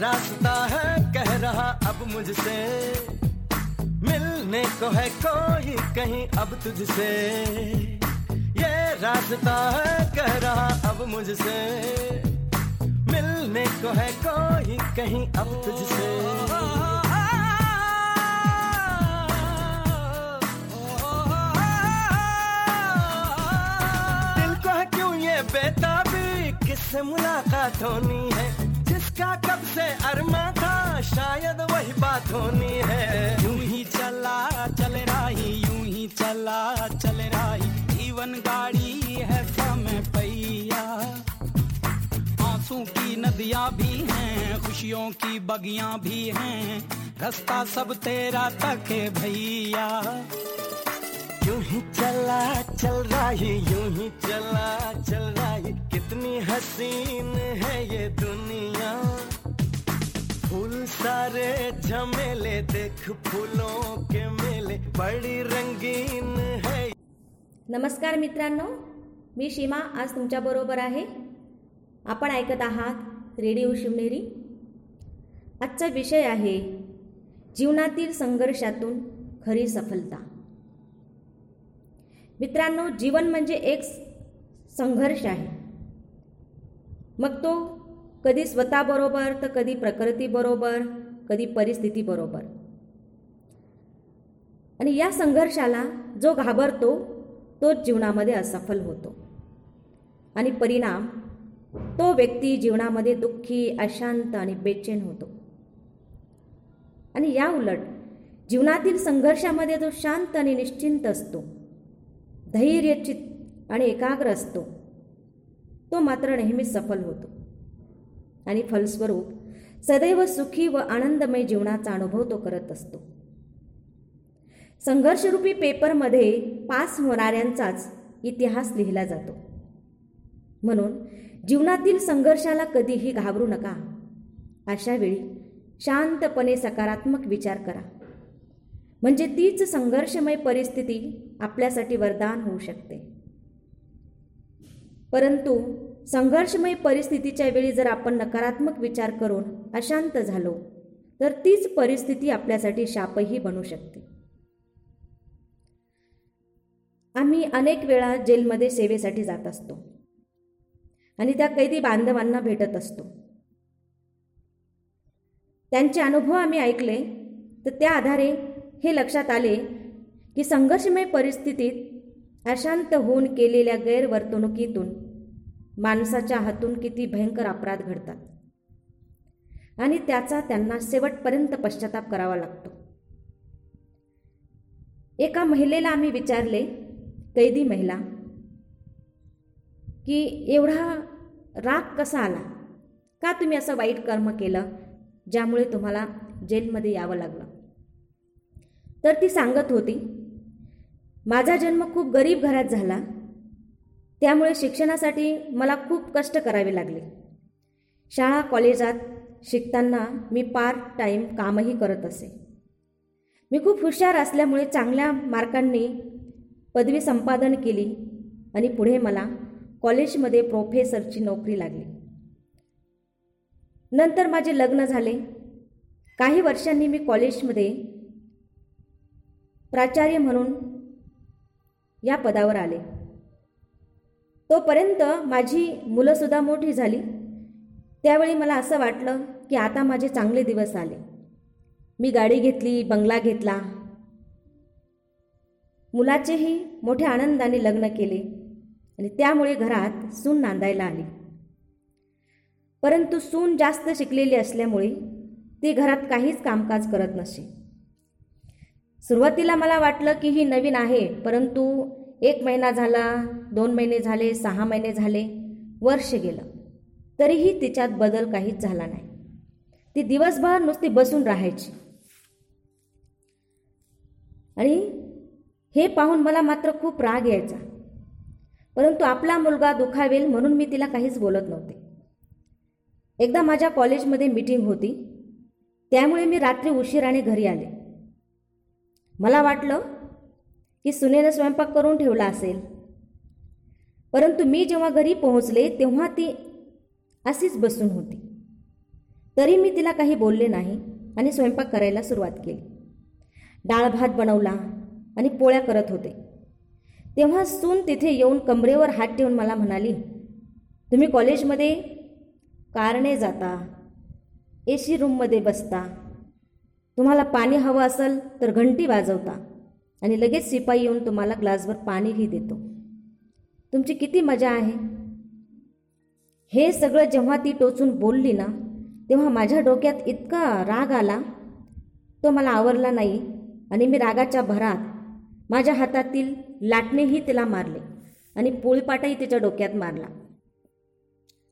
रास्ता है, कह रहा अब मुझसे। मिलने को है कोई कहीं अब तुझसे। ये रास्ता है, कह रहा अब मुझसे। मिलने को है कोई कहीं अब तुझसे। बेताबी? किससे मुलाकात होनी है? जिसका कब से अरमा था? शायद वही बात होनी है। यूँ ही चला, चल रही, यूँ ही चला, चल रही। जीवन गाड़ी है समय पैया आँसू की नदियाँ भी हैं, खुशियों की बगियाँ भी हैं। रास्ता सब तेरा तक भैया। चला चल रही यूं ही चला चल रही। कितनी हसीन है ये दुनिया। फूल सारे झमेले देख फूलों के मेले। बड़ी रंगीन है नमस्कार मित्रांनो मी सीमा आज तुमच्याबरोबर आहे. आपण ऐकत आहात रेडिओ शिवनेरी. आजचा विषय आहे जीवनातील संघर्षातून खरी सफलता. मित्रांनो जीवन म्हणजे एक संघर्ष आहे. मग तो कधी स्वतःबरोबर तर कधी प्रकृतीबरोबर कधी परिस्थितीबरोबर. आणि या संघर्षाला जो घाबरतो तोच जीवनामध्ये असफल होतो. आणि परिणाम तो व्यक्ती जीवनामध्ये दुःखी अशांत आणि बेचैन होतो. आणि या उलट जीवनातील संघर्षामध्ये जो शांत आणि निश्चिंत असतो धैर्यचित आणि एकाग्र असतो. तो मात्र नेहमीच सफल होतो. आणि फलस्वरूप सदैव सुखी व आनंदमय जीवनाचा अनुभव तो करत असतो. संघर्षरूपी पेपरमध्ये पास होणाऱ्यांचाच इतिहास लिहिला जातो. म्हणून जीवनातील संघर्षाला कधीही घाबरू नका. अशावेळी शांतपणे सकारात्मक विचार करा. म्हणजे तीच संघर्षमय परिस्थिती आपल्यासाठी वरदान होऊ शकते. परंतु संघर्षमय परिस्थितीच्या वेळी जर आपण नकारात्मक विचार करून अशांत झालो तर तीच परिस्थिती आपल्यासाठी शापही बनू शकते. आम्ही अनेक वेळा जेलमध्ये सेवेसाठी जात असतो आणि त्या कैदी बांधवांना भेटत असतो. त्यांचे अनुभव आम्ही ऐकले तर त्या आधारे हे लक्षात आले की संघर्षमय परिस्थितीत अशांत होऊन केलेल्या गैरवर्तणुकीतून माणसाच्या हातून किती भयंकर अपराध घडतात. आणि त्याचा त्यांना शेवटपर्यंत पश्चाताप करावा लागतो. एका महिलेला आम्ही विचारले कैदी महिला की एवढा राग कसा आला? का तुम्ही असं वाईट कर्म केलं ज्यामुळे तुम्हाला जेलमध्ये यावं लागलं? तर ती सांगत होती माझा जन्म खूप गरीब घरात झाला. त्यामुळे शिक्षणासाठी मला खूप कष्ट करावे लागले. शाळा कॉलेजात शिकताना मी पार्ट टाईम कामही करत असे. मी खूप हुशार असल्यामुळे चांगल्या मार्कांनी पदवी संपादन केली आणि पुढे मला कॉलेजमध्ये प्रोफेसरची नोकरी लागली. नंतर माझे लग्न झाले. काही वर्षांनी मी कॉलेजमध्ये प्राचार्य म्हणून या पदावर आले. तोपर्यंत माझी मुलंसुद्धा मोठी झाली. त्यावेळी मला असं वाटलं की आता माझे चांगले दिवस आले. मी गाडी घेतली बंगला घेतला. मुलाचेही मोठ्या आनंदाने लग्न केले आणि त्यामुळे घरात सून नांदायला आली. परंतु सून जास्त शिकलेली असल्यामुळे ती घरात काहीच कामकाज करत नसे. सुरुवातीला मला वाटलं की ही नवीन आहे परंतु एक महिना झाला दोन महिने झाले सहा महिने झाले वर्ष गेलं. तरीही तिच्यात बदल काहीच झाला नाही. ती दिवसभर नुसती बसून राहायची. आणि हे पाहून मला मात्र खूप राग यायचा. परंतु आपला मुलगा दुखावेल म्हणून मी तिला काहीच बोलत नव्हते. एकदा माझ्या कॉलेजमध्ये मीटिंग होती. त्यामुळे मी रात्री उशिराने घरी आले. मला वाटलं की सुनेनं स्वयंपाक करून ठेवला असेल. परंतु मी जेव्हा घरी पोहोचले तेव्हा ती अशीच बसून होती. तरी मी तिला काही बोलले नाही आणि स्वयंपाक करायला सुरुवात केली. डाळ भात बनवला आणि पोळ्या करत होते. तेव्हा सून तिथे येऊन कमरेवर हात ठेवून मला म्हणाली तुम्ही कॉलेजमध्ये कारणे जाता ए सी रूममध्ये बसता तुम्हाला पाणी हवं असेल तर घंटी वाजवता. आणि लगेच शिपाई येऊन तुम्हाला ग्लासभर पाणीही देतो. तुमची किती मजा आहे? हे सगळं जेव्हा ती टोचून बोलली ना तेव्हा माझ्या डोक्यात इतका राग आला. तो मला आवरला नाही आणि मी रागाच्या भरात माझ्या हातातील लाटणेही तिला मारले आणि पोळीपाटाही तिच्या डोक्यात मारला.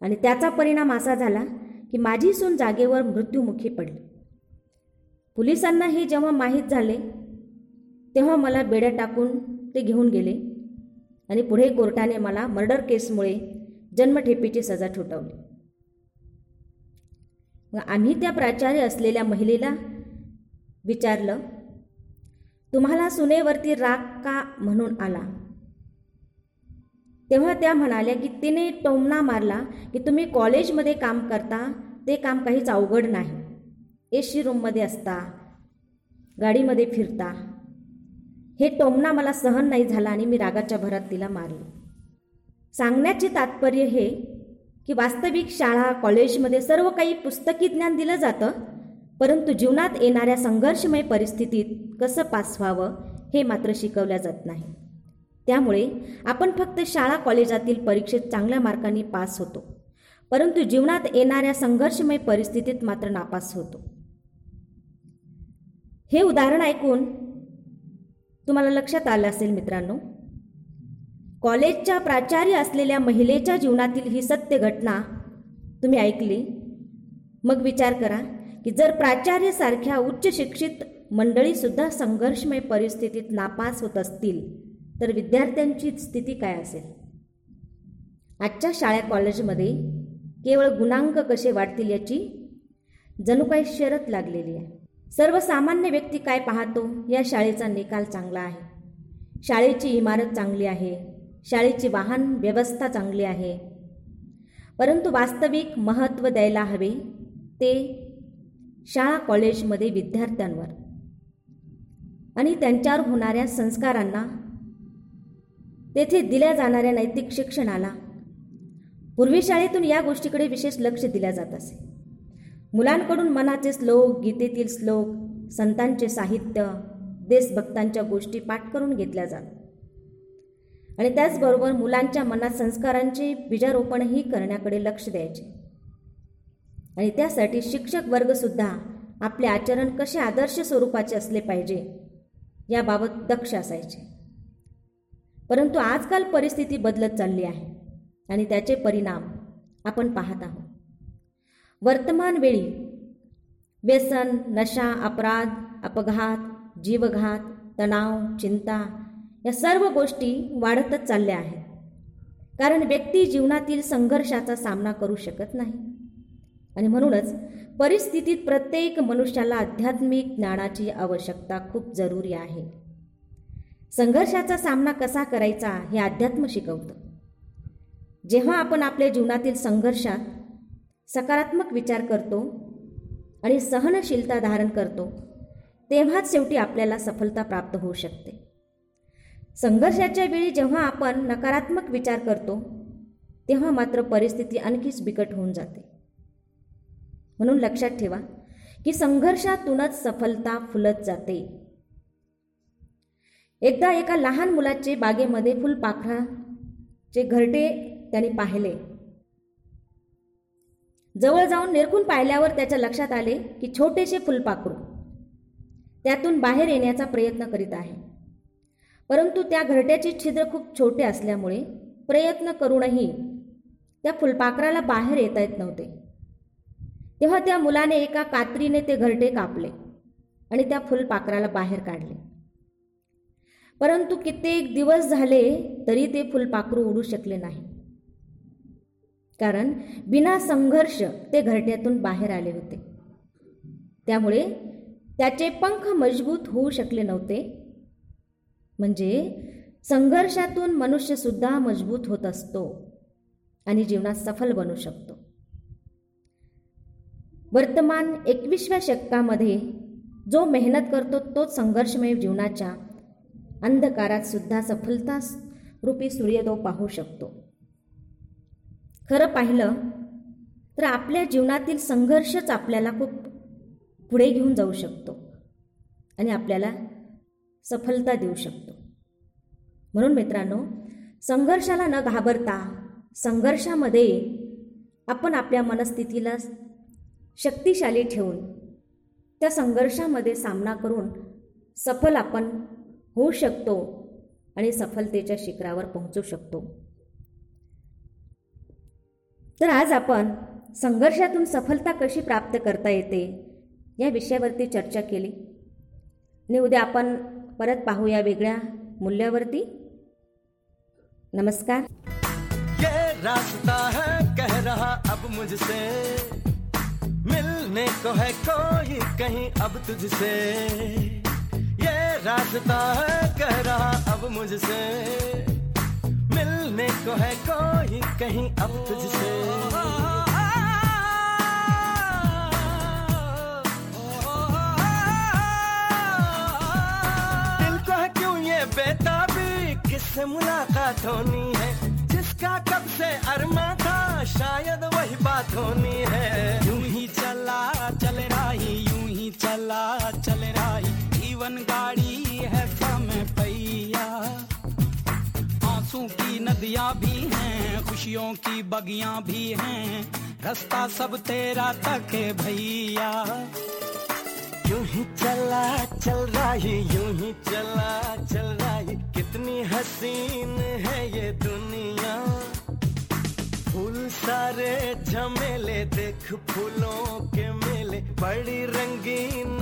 आणि त्याचा परिणाम असा झाला की माझी सून जागेवर मृत्युमुखी पडली. पोलिसांना हे जेव्हा माहीत झाले तेव्हा मला बेड्या टाकून ते घेऊन गेले आणि पुढे कोर्टाने मला मर्डर केसमुळे जन्मठेपीची सजा ठोठावली. मग आम्ही त्या प्राचार्य असलेल्या महिलेला विचारलं तुम्हाला सुनेवरती राग का म्हणून आला? तेव्हा त्या म्हणाल्या की तिने टोमणा मारला की तुम्ही कॉलेजमध्ये काम करता ते काम काहीच अवघड नाही. ए सी रूममध्ये असता गाडीमध्ये फिरता. हे टोमणा मला सहन नाही झाला आणि मी रागाच्या भरात तिला मारले. सांगण्याचे तात्पर्य हे की वास्तविक शाळा कॉलेजमध्ये सर्व काही पुस्तकी ज्ञान दिलं जातं परंतु जीवनात येणाऱ्या संघर्षमय परिस्थितीत कसं पास व्हावं हे मात्र शिकवल्या जात नाही. त्यामुळे आपण फक्त शाळा कॉलेजातील परीक्षेत चांगल्या मार्कांनी पास होतो परंतु जीवनात येणाऱ्या संघर्षमय परिस्थितीत मात्र नापास होतो. हे उदाहरण ऐकून तुम्हाला लक्षात आलं असेल मित्रांनो कॉलेजच्या प्राचार्य असलेल्या महिलेच्या जीवनातील ही सत्य घटना तुम्ही ऐकली? मग विचार करा की जर प्राचार्यसारख्या उच्च शिक्षित मंडळीसुद्धा संघर्षमय परिस्थितीत नापास होत असतील तर विद्यार्थ्यांची स्थिती काय असेल? आजच्या शाळा कॉलेजमध्ये केवळ गुणांक कसे वाढतील याची जणू काही शरत लागलेली आहे. सर्वसामान्य व्यक्ती काय पाहतो? या शाळेचा निकाल चांगला आहे. शाळेची इमारत चांगली आहे. शाळेची वाहन व्यवस्था चांगली आहे. परंतु वास्तविक महत्त्व द्यायला हवे ते शाळा कॉलेजमध्ये विद्यार्थ्यांवर आणि त्यांच्यावर होणाऱ्या संस्कारांना तेथे दिल्या जाणाऱ्या नैतिक शिक्षणाला. पूर्वी शाळेतून या गोष्टीकडे विशेष लक्ष दिल्या जात असे. मुलांकडून मनाचे श्लोक गीतेतील श्लोक संतांचे साहित्य देशभक्तांच्या गोष्टी पाठ करून घेतल्या जात आणि त्याचबरोबर मुलांच्या मनात संस्कारांचे बीजारोपणही करण्याकडे लक्ष द्यायचे. आणि त्यासाठी शिक्षक वर्गसुद्धा आपले आचरण कसे आदर्श स्वरूपाचे असले पाहिजे याबाबत दक्ष असायचे. परंतु आजकाल परिस्थिती बदलत चालली आहे आणि त्याचे परिणाम आपण पाहत आहोत. वर्तमान वेळी. व्यसन नशा अपराध अपघात जीवघात तणाव चिंता या सर्व गोष्टी वाढतच चालल्या आहेत. कारण व्यक्ती जीवनातील संघर्षाचा सामना करू शकत नाही. आणि म्हणूनच परिस्थितीत प्रत्येक मनुष्याला आध्यात्मिक ज्ञानाची आवश्यकता खूप जरुरी आहे. संघर्षाचा सामना कसा करायचा हे अध्यात्म शिकवतं. जेव्हा आपण आपल्या जीवनातील संघर्षात सकारात्मक विचार करतो आणि सहनशीलता धारण करतो तेव्हाच शेवटी आपल्याला सफलता प्राप्त होऊ शकते. संघर्षाच्या वेळी जेव्हा आपण नकारात्मक विचार करतो तेव्हा मात्र परिस्थिती आणखीच बिकट होऊन जाते. म्हणून लक्षात ठेवा की संघर्षातूनच सफलता फुलत जाते. एकदा एका लहान मुलाचे बागेमध्ये फुलपाखराचे घरटे त्यांनी पाहिले. जवळ जाऊन निरखून पाहिल्यावर त्याच्या लक्षात आले की छोटेसे फुलपाखरू त्यातून बाहेर येण्याचा प्रयत्न करीत आहे. परंतु त्या घरट्याचे छिद्र खूप छोटे असल्यामुळे प्रयत्न करूनही त्या फुलपाखराला बाहेर येता येत नव्हते. तेव्हा त्या मुलाने एका कात्रीने ते घरटे कापले आणि त्या फुलपाखराला बाहेर काढले. परंतु कित्येक दिवस झाले तरी ते फुलपाखरू उडू शकले नाही. कारण बिना संघर्ष ते घरट्यातून बाहेर आले होते. त्यामुळे त्याचे पंख मजबूत होऊ शकले नव्हते. म्हणजे संघर्षातून मनुष्यसुद्धा मजबूत होत असतो आणि जीवनात सफल बनू शकतो. वर्तमान एकविसव्या शतकामध्ये जो मेहनत करतो तोच संघर्षमय जीवनाच्या अंधकारात सुद्धा सफलता रूपी सूर्य तो पाहू शकतो. खरं पाहिलं तर आपल्या जीवनातील संघर्षच आपल्याला खूप पुढे घेऊन जाऊ शकतो आणि आपल्याला सफलता देऊ शकतो. म्हणून मित्रांनो संघर्षाला न घाबरता संघर्षामध्ये आपण आपल्या मनस्थितीला शक्तिशाली ठेवून त्या संघर्षामध्ये सामना करून सफल आपण होऊ शकतो आणि सफलतेच्या शिखरावर पोहोचू शकतो. तर आज आपण संघर्षातून सफलता कशी प्राप्त करता येते या विषयावरती चर्चा केली. आणि उद्या आपण परत पाहूया वेगळ्या मूल्यावरती. नमस्कार. ये रास्ता है कह रहा अब मुझसे। मिलने को है कोई कहीं अब तुझसे। ये रास्ता है कह रहा अब मुझसे। मिलने को है कोई कहीं अब तुझसे। दिल को है क्यों ये बेताबी? किससे मुलाकात होनी है? जिसका कब से अरमा था, शायद वही बात होनी है। यूँ ही चला, चल रही, यूँ ही चला, चल रही, जीवन गाड़ी आँसू की नदियाँ भी हैं, खुशियों की बगियाँ भी हैं। रास्ता सब तेरा तक है भैया। यूँ ही चला, चल रही, यूँ ही चला, चल रही। कितनी हसीन है ये दुनिया। फूल सारे झमेले देख फूलों के मेले। बड़ी रंगीन